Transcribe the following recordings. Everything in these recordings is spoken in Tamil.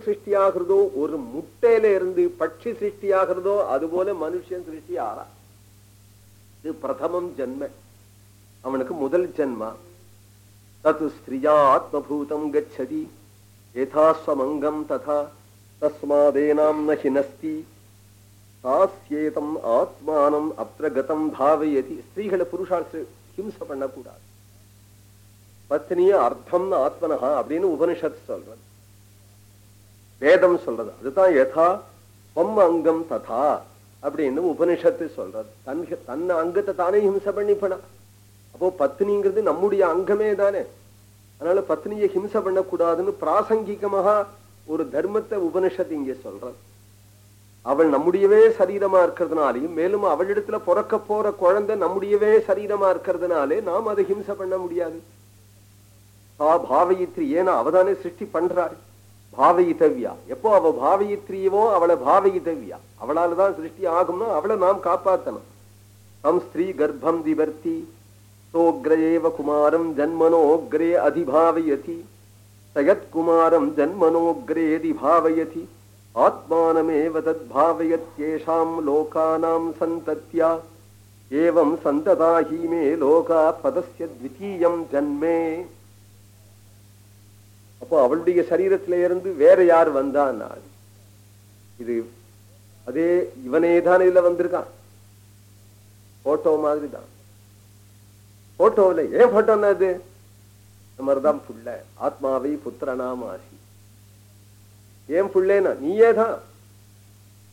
சிருஷ்டி ஆகிறதோ ஒரு முட்டையில இருந்து பட்சி சிருஷ்டி ஆகிறதோ அதுபோல மனுஷன் சிருஷ்டி ஆறா. இது பிரதமம் ஜென்ம. அவனுக்கு முதல் ஜென்மா. தத்து ஸ்திரியா ஆத்மபூதம் கச்சதி. யதாஸ்வமங்கம் ததா. தஸ்மாதேனாம் ந ஹினஸ்தி தாஸ்யேதம் ஆத்மானம் அப்ரகதம் பாவயதி. ஸ்திரீகளை புருஷார்த்து ஹிம்சை பண்ணக்கூடாது. பத்னிய அர்த்தம் ஆத்மனஹா அப்படின்னு உபனிஷத் சொல்றது. வேதம் சொல்றது. அதுதான் யதா பம் அங்கம் ததா அப்படின்னு உபனிஷத்து சொல்றது. தன் தன் அங்கத்தை தானே ஹிம்சை பண்ணிப்பனா? அப்போ பத்னிங்கிறது நம்முடைய அங்கமே தானே. அதனால பத்னியை ஹிம்சை பண்ணக்கூடாதுன்னு பிராசங்கிகமாக ஒரு தர்மத்தை உபனிஷத்து இங்கே சொல்றது. அவள் நம்முடையவே சரீரமா இருக்கிறதுனாலையும் மேலும் அவளிடத்துல பிறக்க போற குழந்தை நம்முடையவே சரீரமா இருக்கிறதுனாலே நாம் அதை ஹிம்சை பண்ண முடியாது. சா பாவயித்ரி ஏன்னா அவதானே சிருஷ்டி பண்றாள். பாவயித்தவ்யா எப்போ அவ பாவயித்ரியவோ அவளை பாவயித்தவ்யா அவளால தான் சிருஷ்டி ஆகும்னா அவளை நாம் காப்பாத்தணும். தம் ஸ்ரீ கர்ப்பம் திபர்த்தி சோக்ரேவ குமாரம் ஜன்மனோக்ரே அதிபாவயதி. சயத்குமாரம் ஜன்மனோக்ரேதி பாவயதி ஆத்மானமேவ தத்பாவயத்யேஷாம் லோகானாம் சந்தத்யா. ஏவம் சந்ததாஹீமே லோகா பதஸ்ய த்விதீயம் ஜன்மே. அப்போ அவளுடைய சரீரத்தில இருந்து வேற யார் வந்தான் இது அதே இவனே தான் இதுல வந்திருக்கான். போட்டோ மாதிரி தான் போட்டோவில் ஏன் போட்டோன்னா அது மாதிரிதான் புள்ள. ஆத்மாவை புத்திரனாம் ஆசி. ஏன் புள்ளேனா நீயே தான்.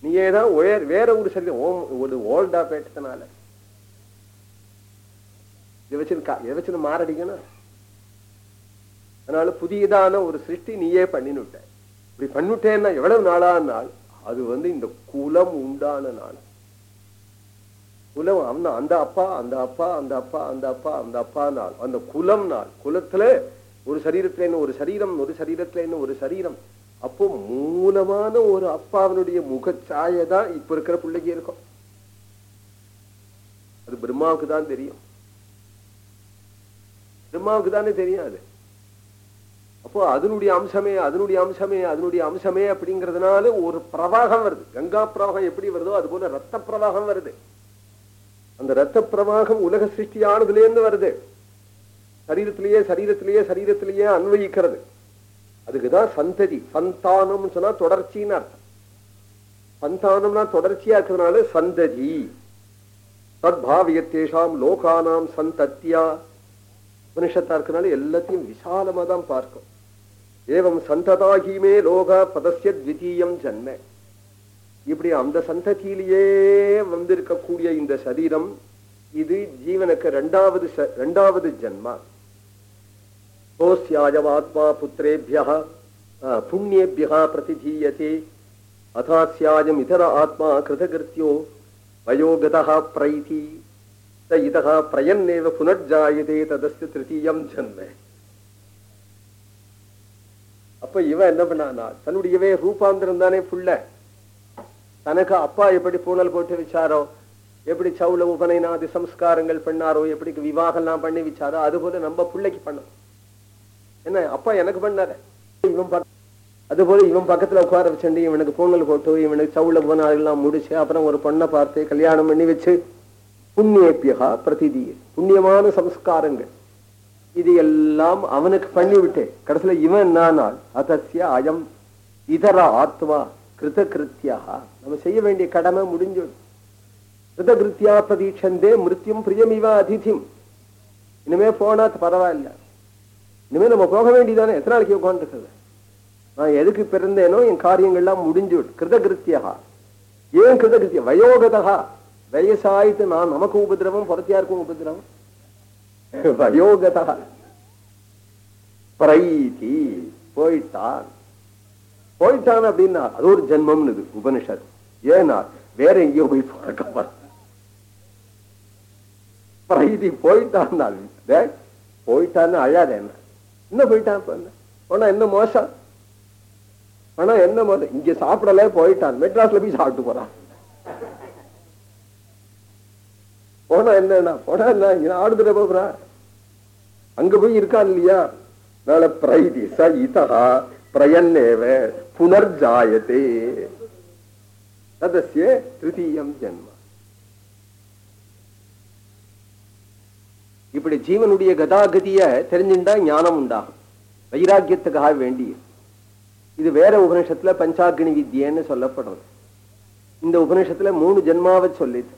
நீயே தான் வேற ஒரு சரீரம். ஓம் ஒரு ஓல்டா பேட்டதுனால இதை வச்சு இதை வச்சு மாறடிக்கணும். அதனால புதியதான ஒரு சிருஷ்டி நீயே பண்ணினுட்ட. இப்படி பண்ணிட்டேன்னா எவ்வளவு நாளான நாள் அது வந்து இந்த குலம் உண்டான நாள். குலம் அவன் அந்த அப்பா அந்த அப்பா அந்த அப்பா அந்த அப்பா அந்த அப்பா நாள். அந்த குலம் நாள். குலத்துல ஒரு சரீரத்துல ஒரு சரீரம் ஒரு சரீரத்துல ஒரு சரீரம். அப்போ மூலமான ஒரு அப்பாவினுடைய முகச்சாயை தான் இப்ப இருக்கிற பிள்ளைக்கு இருக்கும். அது பிரம்மாவுக்கு தான் தெரியும். பிரம்மாவுக்கு தானே தெரியும் அது. அப்போ அதனுடைய அம்சமே அதனுடைய அம்சமே அதனுடைய அம்சமே அப்படிங்கிறதுனால ஒரு பிரவாகம் வருது. கங்கா பிரவாகம் எப்படி வருதோ அது போல ரத்த பிரவாகம் வருது. அந்த ரத்த பிரவாகம் உலக சிருஷ்டியானதுல இருந்து வருது. சரீரத்திலேயே சரீரத்திலேயே சரீரத்திலேயே அன்வயிக்கிறது. அதுக்குதான் சந்ததி சந்தானம்னு சொன்னா தொடர்ச்சின்னு அர்த்தம். சந்தானம்னா தொடர்ச்சியா இருக்கிறதுனால சந்ததி. தத்பாவியத்தேஷாம் லோகானாம் சந்தத்தியா மனுஷத்தா இருக்கிறனால எல்லாத்தையும் விசாலமா தான் பார்க்கும். ஏவம் சந்ததாகிமே லோகா பதசிய த்விதீயம் ஜன்ம. இப்படி அந்த சந்ததியிலேயே வந்திருக்கக்கூடிய இந்த சரீரம் இது ஜீவனுக்கு ரெண்டாவது ரெண்டாவது ஜன்மா. கோஸ்யாயவாத்மா புத்திரேபியா புண்ணியபியா பிரதிதீயத்தே அதாஸ்யாயம் இதர ஆத்மா கிருதகிருத்தியோ வயோகதா பிரைதி. இதா பிரயன்னேவ புனர்ஜாயதே ததஸ்து திருத்தீயம் ஜன்ம. அப்ப இவன் என்ன பண்ணானா தன்னுடையவே ரூபாந்திரம் தானே புள்ள தனக்கு அப்பா எப்படி பூனல் போட்டு வச்சாரோ எப்படி சவுல உபனைநாதி சம்ஸ்காரங்கள் பண்ணாரோ எப்படி விவாகம்லாம் பண்ணி வச்சாரோ அது போல நம்ம பிள்ளைக்கு பண்ணோம் என்ன அப்பா எனக்கு பண்ணார. இவன் அது போல இவன் பக்கத்துல உட்கார வச்சுட்டு இவனுக்கு பூனல் போட்டு இவனுக்கு சவுல உபநாதெல்லாம் முடிச்சு அப்புறம் ஒரு பொண்ணை பார்த்து கல்யாணம் பண்ணி வச்சு புண்ணியப்பியகா பிரதிதி புண்ணியமான சம்ஸ்காரங்கள். இது எல்லாம் அவனுக்கு பண்ணிவிட்டு கடைசியில இவன் என்னானால் அதசிய அயம் இதர ஆத்மா கிருத கிருத்தியாக நம்ம செய்ய வேண்டிய கடமை முடிஞ்சு கிருத கிருத்தியா பிரதீட்சந்தே மிருத்தியும் பிரியமிவ அதிதிம். இனிமே போனா பரவாயில்ல. இனிமே நம்ம போக வேண்டியதானே? எத்தனை நாளைக்கு உட்காந்துருக்குது நான் எதுக்கு பிறந்தேனோ என் காரியங்கள்லாம் முடிஞ்சு கிருத கிருத்தியா ஏன் கிருத கிருத்தியா வயோகதா வயசாயிட்டு நான் நமக்கு உபதிரவம் புறத்தியாருக்கும் உபதிரவம். வயோகதா பிரைதி போயிட்டான் போயிட்டான் அப்படின்னா அது ஒரு ஜென்மம்னு உபனிஷத். ஏன்னா வேற எங்கேயோ போய் பார்க்க பிரைதி போயிட்டான் போயிட்டான்னு அழாத என்ன? என்ன போயிட்டான் போனா என்ன மோசம்? ஆனா என்ன மோசம்? இங்க சாப்பிடல போயிட்டான் மெட்ராஸ்ல போய் சாப்பிட்டு போறான். போனா என்ன போனா என்ன இங்க ஆடுதுற போறா அங்க போய் இருக்கான் இல்லையா? அதனால பிரைதி ச இதா பிரயன்னேவ புனர்ஜாயத்தே ததசிய திருத்தீயம் ஜென்ம. இப்படி ஜீவனுடைய கதாகதிய தெரிஞ்சுட்டா ஞானம் உண்டாகும். வைராக்கியத்துக்காக வேண்டிய இது வேற உபனிஷத்துல பஞ்சாக்னி வித்யன்னு சொல்லப்படுறது. இந்த உபனிஷத்துல மூணு ஜென்மாவை சொல்லிது.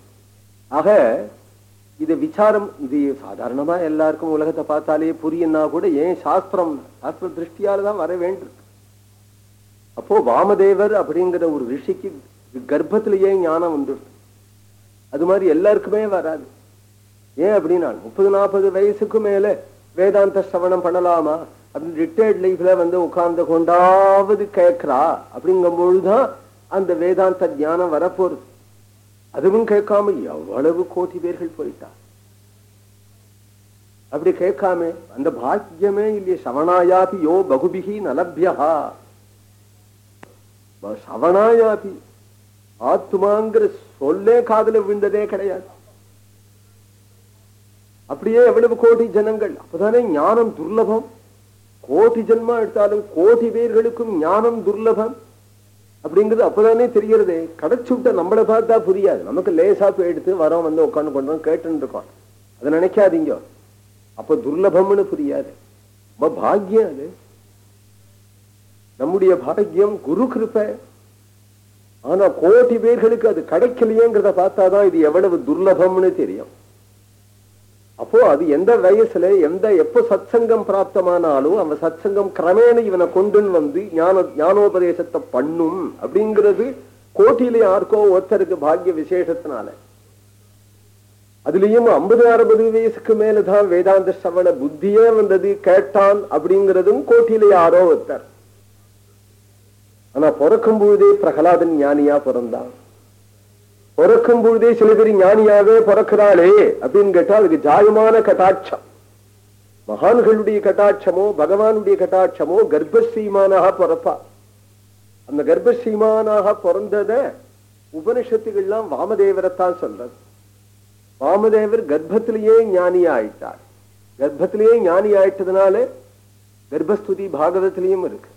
ஆக இது விசாரம் இது சாதாரணமா எல்லாருக்கும் உலகத்தை பார்த்தாலே புரியுன்னா கூட ஏன் சாஸ்திரம் சாஸ்திர திருஷ்டியால தான் வர வேண்டியிருக்கு அப்போ வாமதேவர் அப்படிங்கிற ஒரு ரிஷிக்கு கர்ப்பத்திலேயே ஞானம் வந்துடுது அது மாதிரி எல்லாருக்குமே வராது. ஏன் அப்படின்னா முப்பது நாற்பது வயசுக்கு மேல வேதாந்த சிரவணம் பண்ணலாமா? அப்படின்னு ரிட்டையர்ட் லைஃப்ல வந்து உட்கார்ந்து கொண்டாவது கேட்கிறா அப்படிங்கும் பொழுதுதான் அந்த வேதாந்த ஞானம் வரப்போறது. அதுவும் கேட்காம எவ்வளவு கோடி பேர்கள் போயிட்டா அப்படி கேட்காம அந்த பாக்கியமே இல்லையே. சவணாயாபி யோ பகுபிகி நலபியா சவணாயாபி ஆத்மாங்கிற சொல்லே காதல விழுந்ததே கிடையாது. அப்படியே எவ்வளவு கோடி ஜனங்கள். அப்பதானே ஞானம் துர்லபம். கோடி ஜென்மா எடுத்தாலும் கோடி பேர்களுக்கும் ஞானம் துர்லபம். அப்படிங்கிறது அப்பதானே தெரிகிறது. கடைச்சு விட்டா நம்மளை பார்த்தா புரியாது. நமக்கு லேசா போய் எடுத்து வரோம் வந்து உட்காந்து கொண்டோம் கேட்டுன்னு இருக்கோம். அதை நினைக்காதீங்க. அப்ப துர்லபம்னு புரியாது. ரொம்ப பாக்கியம் அது. நம்முடைய பாக்கியம் குரு கிருப்பை ஆனா கோடி பேர்களுக்கு அது கிடைக்கலையேங்கிறத பார்த்தாதான் இது எவ்வளவு துர்லபம்னு தெரியும். அப்போ அது எந்த வயசுல எந்த எப்ப சத்சங்கம் பிராப்தமானாலும் அந்த சத்சங்கம் கிரமேண இவனை கொண்டுன்னு வந்து ஞான ஞானோபதேசத்தை பண்ணும் அப்படிங்கிறது கோட்டியில யாருக்கோ ஒருத்தருக்கு பாக்கிய விசேஷத்தினால. அதுலயும் ஐம்பது அறுபது வயசுக்கு மேலதான் வேதாந்த சவண புத்தியே வந்தது கேட்டான் அப்படிங்கிறதும் கோட்டியில யாரோ ஒருத்தர். ஆனா பிறக்கும் பொழுதே பிரகலாதன் ஞானியா பிறந்தான். பிறக்கும் பொழுதே சில பேர் ஞானியாக பிறக்கிறாளே அப்படின்னு கேட்டா அதுக்கு ஜாயமான கட்டாட்சம். மகான்களுடைய கட்டாட்சமோ பகவானுடைய கட்டாட்சமோ கர்ப்பசீமானாக பிறப்பா. அந்த கர்ப்பசீமானாக பிறந்தத உபனிஷத்துகள்லாம் வாமதேவரைத்தான் சொல்றது. வாமதேவர் கர்ப்பத்திலேயே ஞானி ஆயிட்டார். கர்ப்பத்திலேயே ஞானி ஆயிட்டதுனால கர்ப்பஸ்துதி பாகவதத்திலையும் இருக்கு.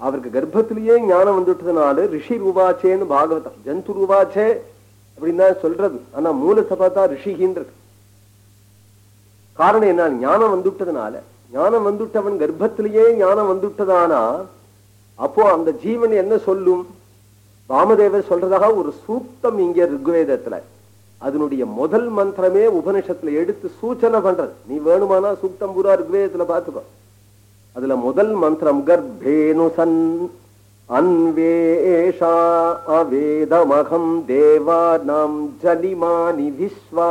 அவருக்கு கர்ப்பத்திலேயே ஞானம் வந்துட்டதுனால ரிஷி ரூபாச்சேன்னு பாகவதம் ஜந்து ரூபாச்சே அப்படின்னு தான் சொல்றது. ஆனா மூலத்தை பார்த்தா ரிஷிகின்றது. காரணம் என்ன? ஞானம் வந்துட்டதுனால ஞானம் வந்துட்டவன் கர்ப்பத்திலேயே ஞானம் வந்துட்டதானா அப்போ அந்த ஜீவன் என்ன சொல்லும்? ராமதேவர் சொல்றதாக ஒரு சூக்தம் இங்க ருக்வேதத்துல. அதனுடைய முதல் மந்திரமே உபனிஷத்துல எடுத்து சூச்சனை பண்றது. நீ வேணுமானா சூக்தம் பூரா ரிக்வேதத்துல பாத்துக்கோ அதுல முதல் மந்திரம் கர்ப்பேனுசன். அன்வேஷா அவேதமகம் தேவானாம் ஜலிமானி விஸ்வா.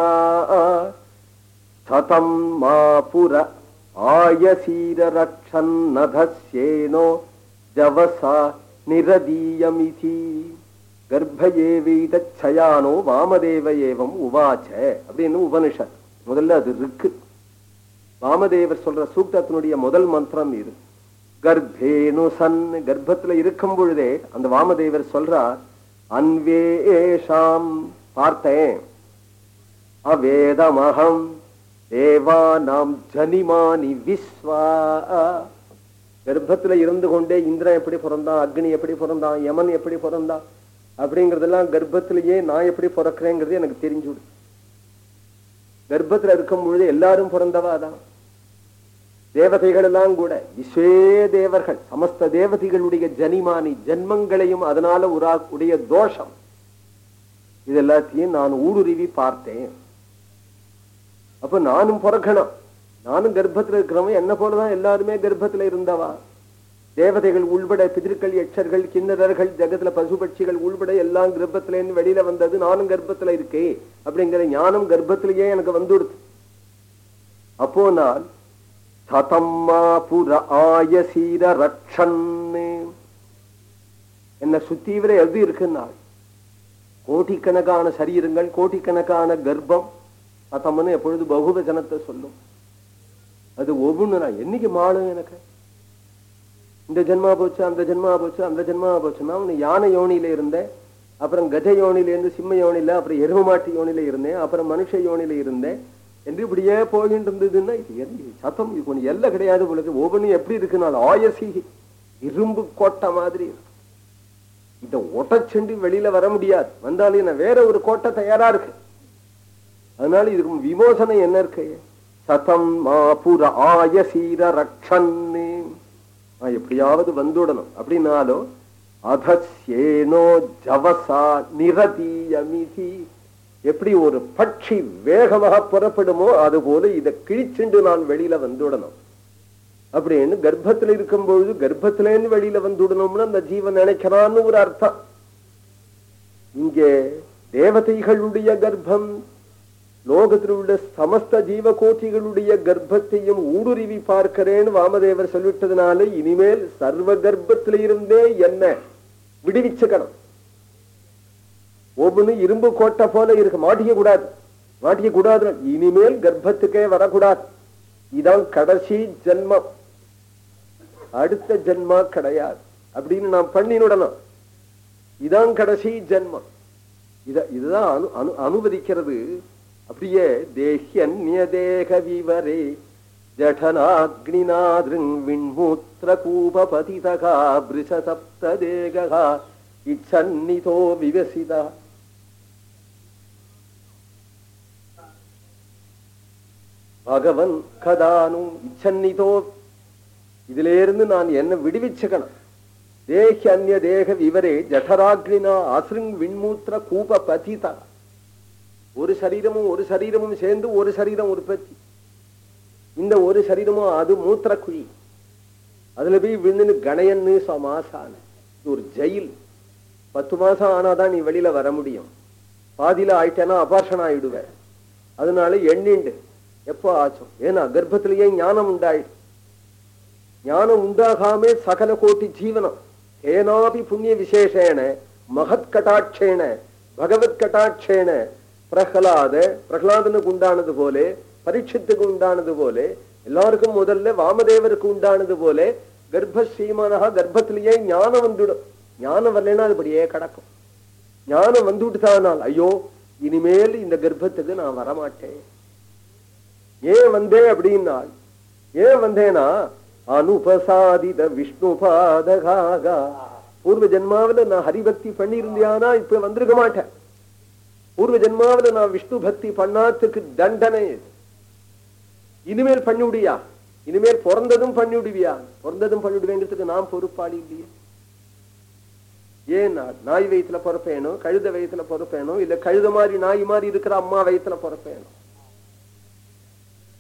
சதம் மாபுர புர ஆயசீர ஜவசா நிரதீயமிதி. கர்ப்பயேவீதச்சயானோ வாமதேவ ஏவம் உவாச்ச அப்படின்னு உபனிஷத். முதல்ல அது இருக்கு. வாமதேவர் சொல்ற சூக்தத்தினுடைய முதல் மந்திரம் இது. கர்ப்பேனு சன் கர்ப்பத்துல இருக்கும் பொழுதே அந்த வாமதேவர் சொல்றார் அன்வேஷாம் பார்த்தேன் அவேதமகம் தேவானாம் ஜனிமானி விஸ்வா. கர்ப்பத்துல இருந்து கொண்டே இந்திரன் எப்படி பிறந்தான் அக்னி எப்படி பிறந்தான் யமன் எப்படி பிறந்தான் அப்படிங்கறதெல்லாம் கர்ப்பத்திலேயே நான் எப்படி பிறக்கிறேங்கிறது எனக்கு தெரிஞ்சு கர்ப்பத்துல இருக்கும் பொழுது எல்லாரும் பிறந்தவா தான்? தேவதைகள் எல்லாம் கூட விஸ்வே தேவர்கள் சமஸ்த தேவதைகளுடைய ஜனிமானி ஜன்மங்களையும் அதனால உரா உடைய தோஷம். இது எல்லாத்தையும் நான் ஊடுருவி பார்த்தேன். அப்ப நானும் பிறக்கணும். நானும் கர்ப்பத்துல இருக்கிறவன் என்ன போலதான் எல்லாருமே கர்ப்பத்துல இருந்தவா? தேவதைகள் உள்பட பிதிர்கள் எச்சர்கள் கிண்ணறர்கள் ஜெகத்துல பசுபட்சிகள் உள்பட எல்லாம் கர்ப்பத்துல இருந்து வெளியில வந்தது நானும் கர்ப்பத்துல இருக்கே அப்படிங்கிற ஞானம் கர்ப்பத்திலேயே எனக்கு வந்துடுது. அப்போ நான் சதம்மா புர ஆயசீர ரக்ஷன்னு. என்ன சுத்தீவிர எது இருக்குன்னா கோட்டிக்கணக்கான சரீரங்கள் கோட்டிக்கணக்கான கர்ப்பம். சதம்னு எப்பொழுது பகுவஜனத்தை சொல்லும். அது ஒவ்வொன்று நான் என்னைக்கு மாளும் எனக்கு? இந்த ஜென்மா போச்சு அந்த ஜென்மா போச்சு அந்த ஜென்மா போச்சுன்னா அவனு யானை யோனியில இருந்தேன். அப்புறம் கஜ யோனில இருந்து சிம்ம யோனில அப்புறம் எரும மாட்டு யோனில இருந்தேன். அப்புறம் மனுஷ யோனில இருந்தேன். என்று இப்படியே போயிட்டு இருந்ததுன்னா இது எது? சத்தம். இது கொஞ்சம் எல்லாம் கிடையாது உங்களுக்கு ஒவ்வொன்றும் எப்படி இருக்குனால ஆயசி. இரும்பு கோட்டை மாதிரி இருக்கு. இதை ஒட்டச்செண்டு வெளியில வர முடியாது. வந்தாலும் என்ன வேற ஒரு கோட்டை தயாரா இருக்கு. அதனால இதுக்கு விமோசனம் என்ன இருக்கு? சதம் மாபுர ஆயசீர ரக்ஷன்னு. நான் எப்படியாவது வந்துடணும் அப்படின்னாலும் அதசேனோ ஜவசா நிரதீயமிதி எப்படி ஒரு பட்சி வேகமாக புறப்படுமோ அது போல இதை கிழிச்சுண்டு நான் வெளியில வந்துடணும் அப்படின்னு கர்ப்பத்துல இருக்கும் பொழுது வெளியில வந்துடணும்னு அந்த ஜீவன் நினைக்கிறான்னு ஒரு அர்த்தம் இங்கே தேவதைகளுடைய கர்ப்பம் லோகத்தில் உள்ள சமஸ்த ஜீவகோட்டிகளுடைய கர்ப்பத்தையும் ஊடுருவி பார்க்கிறேன்னு வாமதேவர் சொல்லிட்டதுனால இனிமேல் சர்வ கர்ப்பத்தில இருந்தே என்ன விடுவிச்சுக்கணும். ஒவ்வொன்னு இரும்பு கோட்டை போல இருக்கு. மாட்டிக்க கூடாது மாட்டிக்க கூடாது இனிமேல் கர்ப்பத்துக்கே வரக்கூடாது. இதான் கடைசி ஜென்மம். அடுத்த ஜென்மா கிடையாது. அப்படின்னு நாம் பண்ணினுடணும் இதான் கடைசி ஜென்மம். இத இதுதான் அனு அனு அனுமதிக்கிறது. அப்படியே தேஹ்யன்ய தேக விவரே. ஜடனாக்னிநாதிருங் விண்மூத்திர கூபபதிதகா பிருஷசப்ததேகா இச்சன்னிதோ விவசிதா. பகவன் கதானும் இச்சன்னிதோ. இதிலிருந்து நான் என்ன விடுவிச்சுக்கணும். தேஹி அந்நிய தேக விவரே ஜடராக்னினா அசிருங் விண்மூத்திர கூப பதிதா ஒரு சரீரமும் ஒரு சரீரமும் சேர்ந்து ஒரு சரீரம் உற்பத்தி. இந்த ஒரு சரீரமும் அது மூத்திர குழி அதுல போய் விழுந்துன்னு கணையன்னு மாசான. இது ஒரு ஜெயில். பத்து மாசம் ஆனாதான் நீ வெளியில வர முடியும். பாதியில ஆயிட்டேன்னா அபார்ஷன் ஆயிடுவேன் அதனால எண்ணிண்டு. எப்போ ஆச்சும்? ஏன்னா கர்ப்பத்திலேயே ஞானம் உண்டாயிடு ஞானம் உண்டாகாமே சகல கோட்டி ஜீவனம். ஏனாபி புண்ணிய விசேஷேன. மகத் கட்டாட்சேன பகவத் கட்டாட்சேன பிரகலாத பிரகலாதனுக்கு உண்டானது போல பரீட்சத்துக்கு உண்டானது போலே எல்லாருக்கும் முதல்ல வாமதேவருக்கு உண்டானது போலே கர்ப்ப ஸ்ரீமானகா கர்ப்பத்திலேயே ஞானம் வந்துடும் ஞானம் வரலன்னா அதுபடியே கிடக்கும். ஞானம் வந்துவிட்டுதானால் ஐயோ இனிமேல் இந்த கர்ப்பத்துக்கு நான் வரமாட்டேன். ஏன் வந்தேன் அப்படின்னால் ஏன் வந்தேனா அனுபசாதித விஷ்ணு பாதகாக பூர்வ ஜென்மாவில நான் ஹரிபக்தி பண்ணியிருந்தியானா இப்ப வந்திருக்க மாட்டேன். பூர்வ ஜென்மாவில நான் விஷ்ணு பக்தி பண்ணாத்துக்கு தண்டனை இது. இனிமேல் பண்ணிவிடியா? இனிமேல் பிறந்ததும் பண்ணி விடுவியா பிறந்ததும் பண்ணி விடுவேங்கிறதுக்கு நான் பொறுப்பாளி இல்லையே. ஏன் நாய் வயிற்றுல பிறப்பேனோ கழுத வயிற்றுல பிறப்பேனோ இல்ல கழுத மாதிரி நாய் மாதிரி இருக்கிற அம்மா வயிற்றுல பிறப்பேனோ?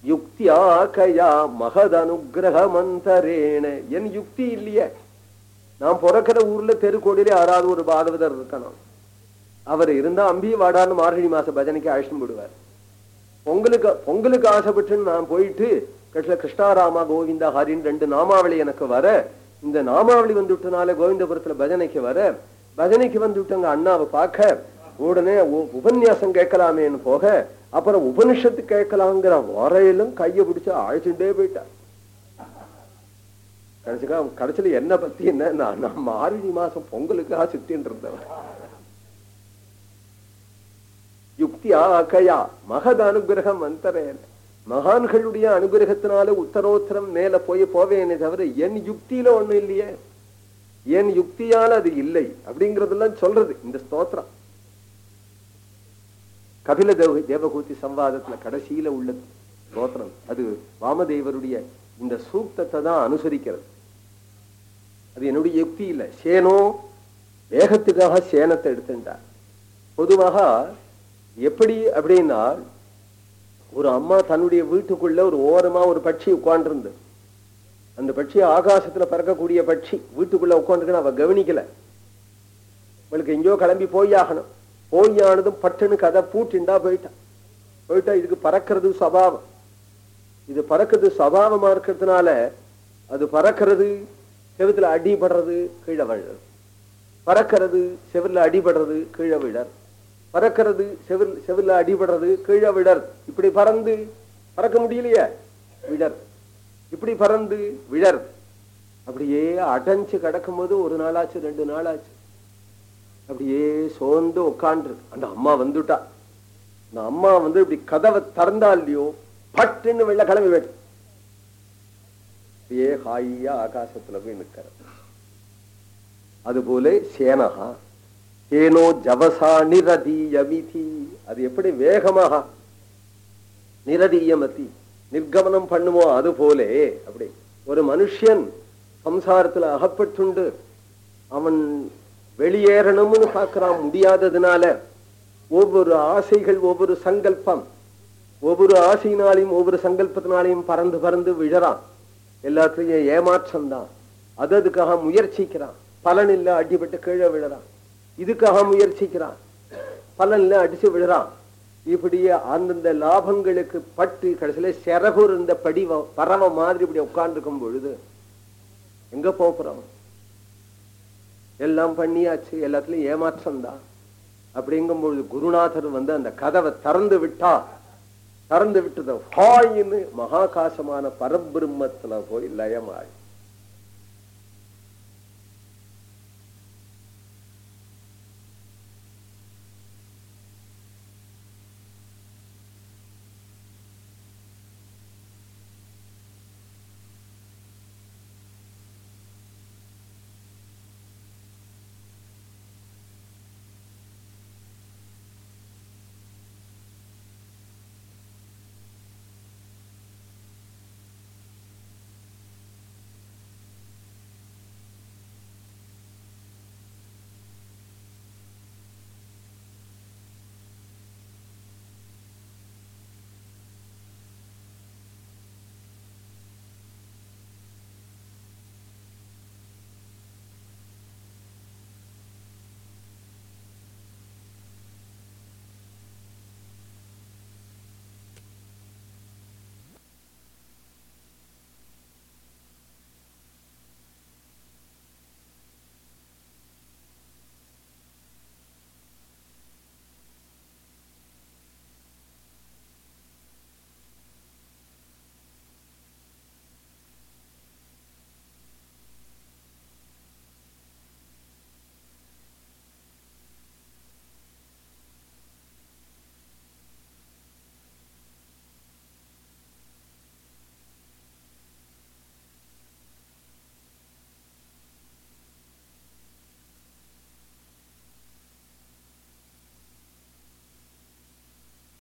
யுக்தியா கயா மகத அனுகிரக மந்தரேன. என் யுக்தி இல்லையே. நான் பிறக்கிற ஊர்ல தெருக்கோடியில யாராவது ஒரு பாகவதர் இருக்கணும். அவர் இருந்தா அம்பி வாடான்னு மார்கழி மாச பஜனைக்கு அழைச்சிட்டு விடுவார் பொங்கலுக்கு பொங்கலுக்கு ஆசைப்பட்டுன்னு நான் போயிட்டு கட்டில கிருஷ்ணாராமா கோவிந்தா ஹரின்னு ரெண்டு நாமாவளி எனக்கு வர இந்த நாமாவளி வந்துட்டனால கோவிந்தபுரத்துல பஜனைக்கு வர பஜனைக்கு வந்துவிட்டவங்க அண்ணாவை பார்க்க உடனே உபன்யாசம் கேட்கலாமேன்னு போக அப்புறம் உபனிஷத்து கேட்கலாங்கிற வரையிலும் கையை பிடிச்சு அழைச்சுட்டே போயிட்டார். கடைசிக்கா கடைசியில என்ன பத்தி என்ன நான் நான் மார்கழி மாசம் பொங்கலுக்காக சுத்தின்னு இருந்தவன். யுக்தியா கயா மகத அனுகிரகம் அந்தரேன மகான்களுடைய அனுகிரகத்தினால உத்தரோத்தரம் மேல போய் போவேனே தவிர என் யுக்தியில ஒண்ணும் இல்லையே. என் யுக்தியால அது இல்லை அப்படிங்கறதெல்லாம் சொல்றது இந்த ஸ்தோத்திரம். கபில தேவ தேவகூர்த்தி சம்வாதத்துல கடைசியில உள்ள ஸ்தோத்திரம். அது வாமதேவருடைய இந்த சூக்தத்தை தான் அனுசரிக்கிறது. அது என்னுடைய யுக்தி இல்லை. சேனோ வேகத்துக்காக சேனத்தை எடுத்துட்டார். பொதுவாக எப்படி அப்படின்னா ஒரு அம்மா தன்னுடைய வீட்டுக்குள்ள ஒரு ஓரமா ஒரு பட்சி உட்காண்டிருந்து அந்த பட்சி ஆகாசத்துல பறக்கக்கூடிய பட்சி வீட்டுக்குள்ள உட்காந்துருக்குன்னு அவ கவனிக்கல. இவளுக்கு எங்கேயோ கிளம்பி போயாகணும். போயானதும் பட்டுன்னு கதை பூட்டிண்டா போயிட்டான் போயிட்டா இதுக்கு பறக்கிறது சபாவம் இது பறக்கிறது சபாவமா இருக்கிறதுனால அது பறக்கிறது செவுத்துல அடிபடுறது கீழே விழுறது. பறக்கிறது செவில அடிபடுறது கீழே விழர் பறக்கிறது செவில் செவில அடிபடுறது கீழே விடர். இப்படி பறந்து பறக்க முடியலையே? விடர். இப்படி பறந்து விழர் அப்படியே அடைஞ்சு கிடக்கும்போது ஒரு நாளாச்சு ரெண்டு நாளாச்சு. அப்படியே சோர்ந்து உட்காண்டு அந்த அம்மா வந்துட்டா. அந்த அம்மா வந்து இப்படி கதவை திறந்தா இல்லையோ பட்டுன்னு வெள்ள கிளம்பி வேணும் அப்படியே ஹாயா ஆகாசத்துல போய் நிக்கிற அதுபோல சேனகா ஏனோ ஜவசா நிரதீயமிதி. அது எப்படி வேகமாக நிரதீயமதி நிர்கமனம் பண்ணுமோ அது போலே அப்படி. ஒரு மனுஷன் சம்சாரத்துல அகப்பட்டுண்டு அவன் வெளியேறணும்னு பார்க்கறான் முடியாததுனால ஒவ்வொரு ஆசைகள் ஒவ்வொரு சங்கல்பம் ஒவ்வொரு ஆசையினாலையும் ஒவ்வொரு சங்கல்பத்தினாலையும் பறந்து பறந்து விழறான். எல்லாத்துலயும் ஏமாற்றம் தான் அது அதுக்காக முயற்சிக்கிறான். பலன் இல்ல அடிபட்டு கீழே விழறான். இதுக்காக முயற்சிக்கிறான். பலன் அடிச்சு விழுறான். இப்படியே அந்தந்த லாபங்களுக்கு பட்டு கடைசியில சிறகு இருந்த படிவம் பறவை மாதிரி இப்படி உட்கார்ந்துருக்கும் பொழுது எங்க போறோம்? எல்லாம் பண்ணியாச்சு எல்லாத்துலயும் ஏமாற்றம் தான் அப்படிங்கும் பொழுது குருநாதர் வந்து அந்த கதவை திறந்து விட்டா திறந்து விட்டத ஹாயின்னு மகாகாசமான பரபிரம்மத்துல போய் லயமாயி.